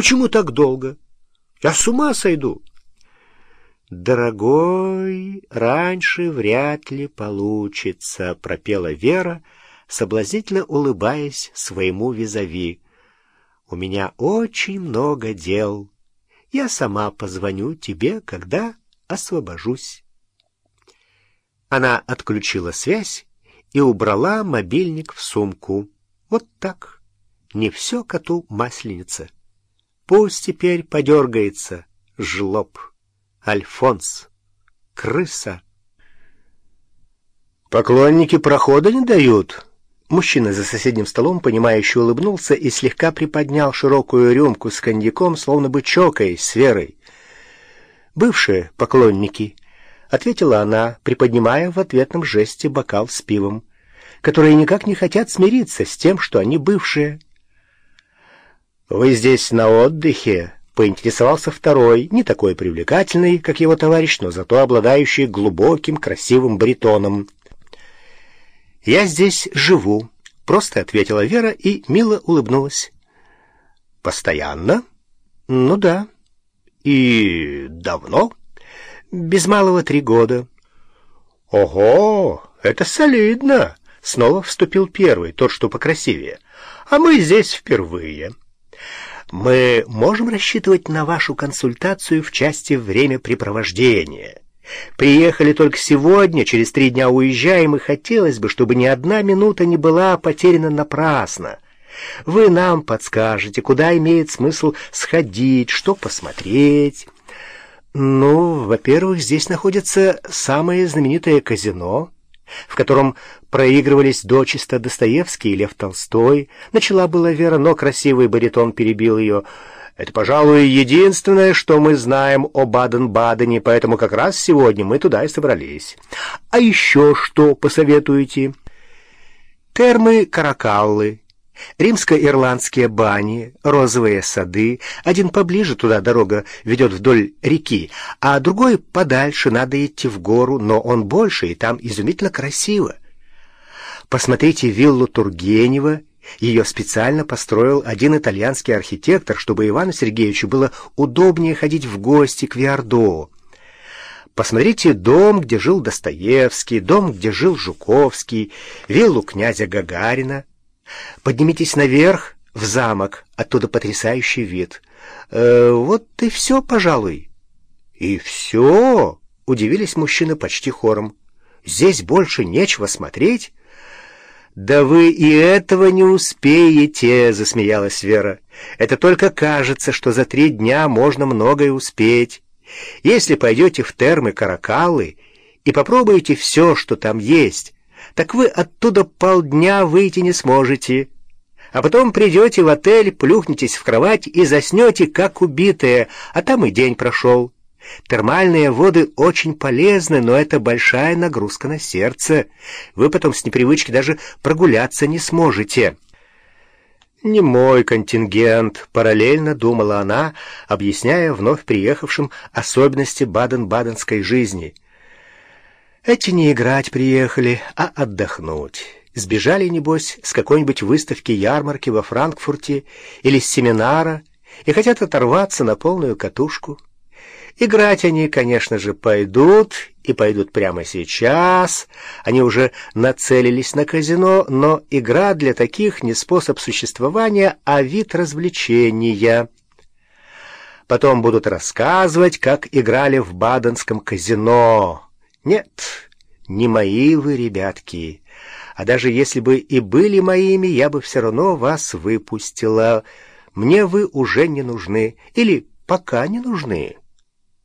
Почему так долго? Я с ума сойду. «Дорогой, раньше вряд ли получится», — пропела Вера, соблазнительно улыбаясь своему визави. «У меня очень много дел. Я сама позвоню тебе, когда освобожусь». Она отключила связь и убрала мобильник в сумку. Вот так. Не все коту масленица. Пусть теперь подергается жлоб. Альфонс. Крыса. Поклонники прохода не дают. Мужчина за соседним столом, понимающе улыбнулся и слегка приподнял широкую рюмку с коньяком, словно бы чокаясь с Верой. «Бывшие поклонники», — ответила она, приподнимая в ответном жесте бокал с пивом, которые никак не хотят смириться с тем, что они бывшие. «Вы здесь на отдыхе?» — поинтересовался второй, не такой привлекательный, как его товарищ, но зато обладающий глубоким, красивым баритоном. «Я здесь живу», — просто ответила Вера и мило улыбнулась. «Постоянно?» «Ну да». «И давно?» «Без малого три года». «Ого, это солидно!» — снова вступил первый, тот, что покрасивее. «А мы здесь впервые». Мы можем рассчитывать на вашу консультацию в части времяпрепровождения. Приехали только сегодня, через три дня уезжаем, и хотелось бы, чтобы ни одна минута не была потеряна напрасно. Вы нам подскажете, куда имеет смысл сходить, что посмотреть. Ну, во-первых, здесь находится самое знаменитое казино — в котором проигрывались дочисто Достоевский и Лев Толстой. Начала была Вера, но красивый баритон перебил ее. «Это, пожалуй, единственное, что мы знаем о Баден-Бадене, поэтому как раз сегодня мы туда и собрались. А еще что посоветуете?» «Термы Каракаллы, римско-ирландские бани, розовые сады. Один поближе туда дорога ведет вдоль реки, а другой подальше, надо идти в гору, но он больше, и там изумительно красиво. Посмотрите виллу Тургенева. Ее специально построил один итальянский архитектор, чтобы Ивану Сергеевичу было удобнее ходить в гости к Виардо. Посмотрите дом, где жил Достоевский, дом, где жил Жуковский, виллу князя Гагарина. Поднимитесь наверх, в замок, оттуда потрясающий вид. Э, вот и все, пожалуй. И все? Удивились мужчины почти хором. Здесь больше нечего смотреть? «Да вы и этого не успеете», — засмеялась Вера. «Это только кажется, что за три дня можно многое успеть. Если пойдете в термы Каракалы и попробуете все, что там есть, так вы оттуда полдня выйти не сможете. А потом придете в отель, плюхнетесь в кровать и заснете, как убитые, а там и день прошел. Термальные воды очень полезны, но это большая нагрузка на сердце. Вы потом с непривычки даже прогуляться не сможете». «Не мой контингент», — параллельно думала она, объясняя вновь приехавшим особенности баден-баденской жизни — эти не играть приехали, а отдохнуть. Сбежали, небось, с какой-нибудь выставки-ярмарки во Франкфурте или с семинара и хотят оторваться на полную катушку. Играть они, конечно же, пойдут, и пойдут прямо сейчас. Они уже нацелились на казино, но игра для таких не способ существования, а вид развлечения. Потом будут рассказывать, как играли в баденском казино. Нет, не мои вы, ребятки. А даже если бы и были моими, я бы все равно вас выпустила. Мне вы уже не нужны. Или пока не нужны».